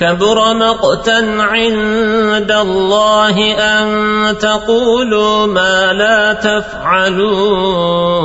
كبر مقتا عند الله أن تقولوا ما لا تفعلون